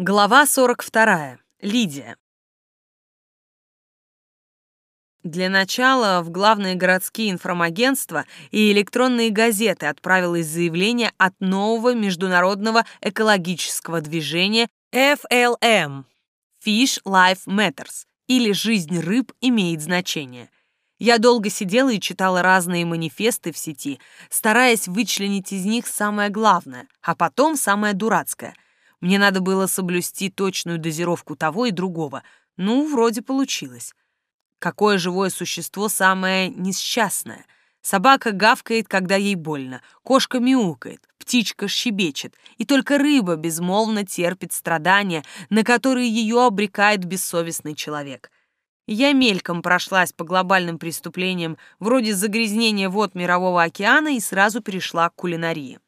Глава 42. Лидия. Для начала в главные городские информагентства и электронные газеты отправилось заявление от нового международного экологического движения FLM Fish Life Matters или «Жизнь рыб имеет значение». Я долго сидела и читала разные манифесты в сети, стараясь вычленить из них самое главное, а потом самое дурацкое — мне надо было соблюсти точную дозировку того и другого. Ну, вроде получилось. Какое живое существо самое несчастное? Собака гавкает, когда ей больно, кошка мяукает, птичка щебечет, и только рыба безмолвно терпит страдания, на которые ее обрекает бессовестный человек. Я мельком прошлась по глобальным преступлениям вроде загрязнения вод Мирового океана и сразу перешла к кулинарии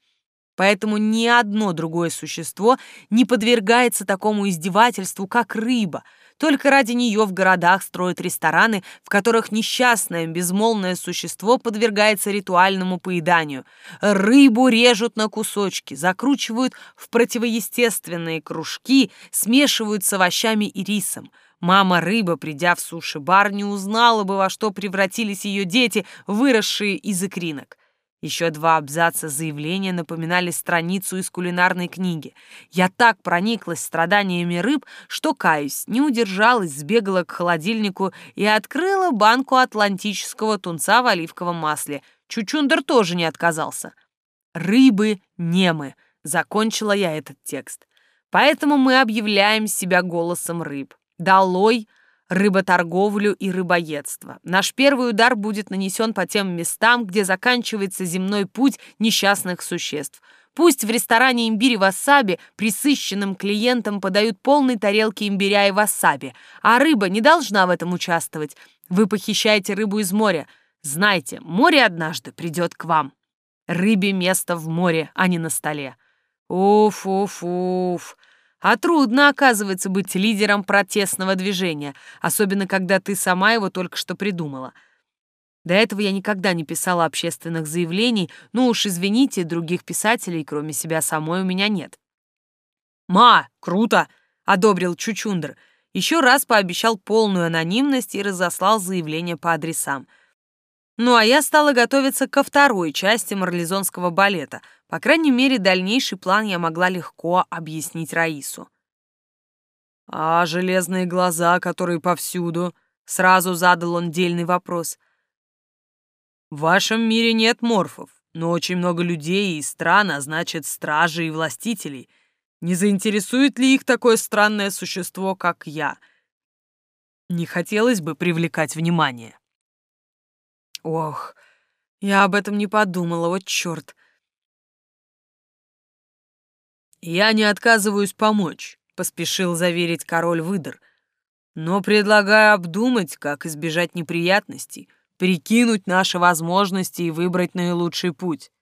поэтому ни одно другое существо не подвергается такому издевательству, как рыба. Только ради нее в городах строят рестораны, в которых несчастное, безмолвное существо подвергается ритуальному поеданию. Рыбу режут на кусочки, закручивают в противоестественные кружки, смешивают с овощами и рисом. Мама-рыба, придя в суши-бар, не узнала бы, во что превратились ее дети, выросшие из икринок. Еще два абзаца заявления напоминали страницу из кулинарной книги. Я так прониклась страданиями рыб, что, каюсь, не удержалась, сбегала к холодильнику и открыла банку атлантического тунца в оливковом масле. Чучундер тоже не отказался. «Рыбы немы», — закончила я этот текст. «Поэтому мы объявляем себя голосом рыб. Долой!» Рыботорговлю и рыбоедство. Наш первый удар будет нанесен по тем местам, где заканчивается земной путь несчастных существ. Пусть в ресторане имбирь и васаби присыщенным клиентам подают полные тарелки имбиря и васаби, а рыба не должна в этом участвовать. Вы похищаете рыбу из моря. Знайте, море однажды придет к вам. Рыбе место в море, а не на столе. Уф-уф-уф. А трудно, оказывается, быть лидером протестного движения, особенно когда ты сама его только что придумала. До этого я никогда не писала общественных заявлений, ну уж извините, других писателей, кроме себя самой, у меня нет. «Ма, круто!» — одобрил Чучундр. Еще раз пообещал полную анонимность и разослал заявление по адресам — ну а я стала готовиться ко второй части марлезонского балета. По крайней мере, дальнейший план я могла легко объяснить Раису. «А железные глаза, которые повсюду?» — сразу задал он дельный вопрос. «В вашем мире нет морфов, но очень много людей и стран, а значит, стражей и властителей. Не заинтересует ли их такое странное существо, как я? Не хотелось бы привлекать внимание». Ох, я об этом не подумала, вот чёрт. «Я не отказываюсь помочь», — поспешил заверить король выдор. «Но предлагаю обдумать, как избежать неприятностей, прикинуть наши возможности и выбрать наилучший путь».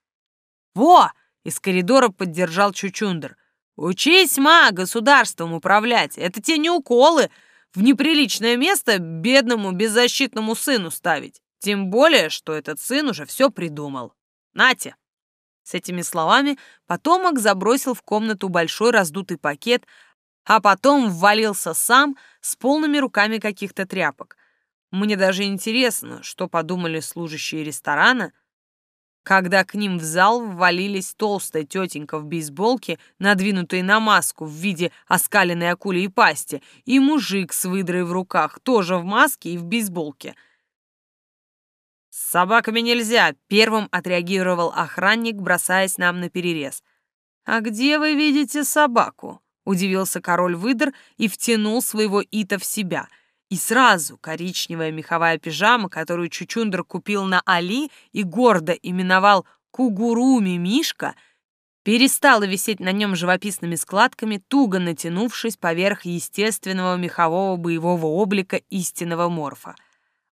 «Во!» — из коридора поддержал Чучундер. «Учись, ма, государством управлять. Это те не уколы. В неприличное место бедному беззащитному сыну ставить». Тем более, что этот сын уже все придумал. Нате!» С этими словами потомок забросил в комнату большой раздутый пакет, а потом ввалился сам с полными руками каких-то тряпок. Мне даже интересно, что подумали служащие ресторана, когда к ним в зал ввалились толстая тетенька в бейсболке, надвинутой на маску в виде оскаленной акули и пасти, и мужик с выдрой в руках, тоже в маске и в бейсболке — «С собаками нельзя!» — первым отреагировал охранник, бросаясь нам на перерез. «А где вы видите собаку?» — удивился король-выдр и втянул своего Ита в себя. И сразу коричневая меховая пижама, которую Чучундр купил на Али и гордо именовал «Кугуруми Мишка», перестала висеть на нем живописными складками, туго натянувшись поверх естественного мехового боевого облика истинного морфа.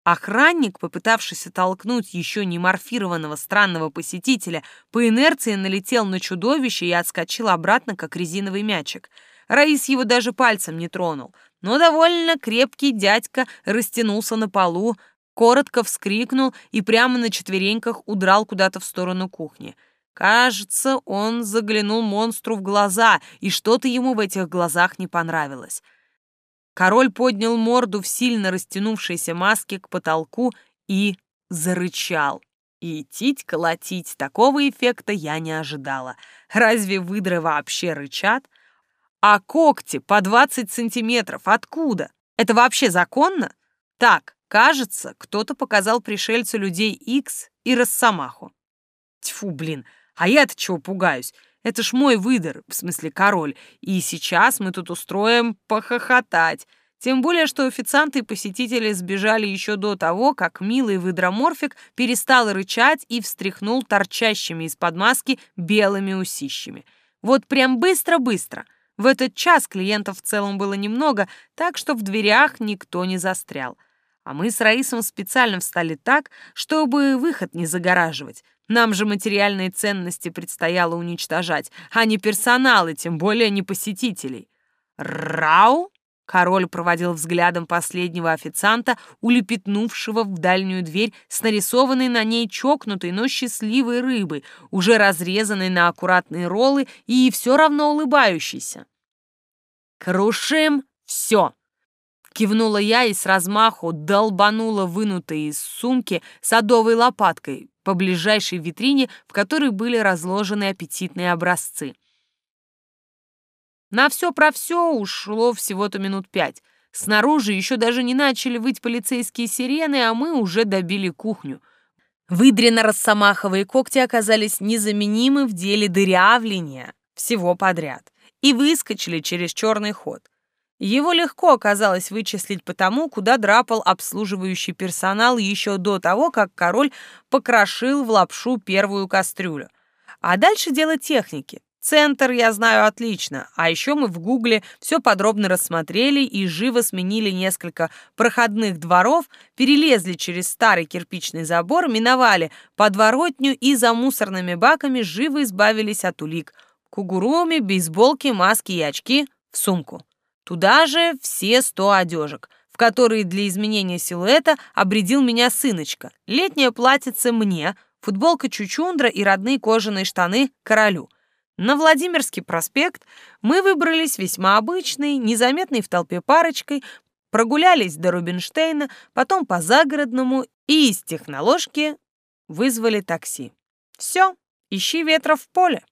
Охранник, попытавшийся толкнуть еще не морфированного странного посетителя, по инерции налетел на чудовище и отскочил обратно, как резиновый мячик. Раис его даже пальцем не тронул, но довольно крепкий дядька растянулся на полу, коротко вскрикнул и прямо на четвереньках удрал куда-то в сторону кухни. Кажется, он заглянул монстру в глаза, и что-то ему в этих глазах не понравилось. Король поднял морду в сильно растянувшейся маске к потолку и зарычал. И тить-колотить, такого эффекта я не ожидала. Разве выдры вообще рычат? А когти по 20 сантиметров откуда? Это вообще законно? Так, кажется, кто-то показал пришельцу людей X и Росомаху. Тьфу, блин, а я-то чего пугаюсь? Это ж мой выдор, в смысле король, и сейчас мы тут устроим похохотать. Тем более, что официанты и посетители сбежали еще до того, как милый выдроморфик перестал рычать и встряхнул торчащими из-под маски белыми усищами. Вот прям быстро-быстро. В этот час клиентов в целом было немного, так что в дверях никто не застрял. А мы с Раисом специально встали так, чтобы выход не загораживать. Нам же материальные ценности предстояло уничтожать, а не персонал и тем более не посетителей. «Рау!» Король проводил взглядом последнего официанта, улепетнувшего в дальнюю дверь с нарисованной на ней чокнутой, но счастливой рыбой, уже разрезанной на аккуратные роллы и все равно улыбающейся. «Крушим все!» Кивнула я и с размаху долбанула вынутой из сумки садовой лопаткой по ближайшей витрине, в которой были разложены аппетитные образцы. На все про все ушло всего-то минут пять. Снаружи еще даже не начали выть полицейские сирены, а мы уже добили кухню. Выдрено-росомаховые когти оказались незаменимы в деле дырявления всего подряд и выскочили через черный ход. Его легко оказалось вычислить потому, куда драпал обслуживающий персонал еще до того, как король покрошил в лапшу первую кастрюлю. А дальше дело техники. Центр я знаю отлично, а еще мы в Гугле все подробно рассмотрели и живо сменили несколько проходных дворов, перелезли через старый кирпичный забор, миновали подворотню и за мусорными баками живо избавились от улик. Кугуруми, бейсболки, маски и очки в сумку. Туда же все сто одежек, в которые для изменения силуэта обредил меня сыночка. Летнее платьице мне, футболка чучундра и родные кожаные штаны королю — на Владимирский проспект мы выбрались весьма обычной, незаметной в толпе парочкой, прогулялись до Рубинштейна, потом по загородному и из техноложки вызвали такси. Все, ищи ветра в поле.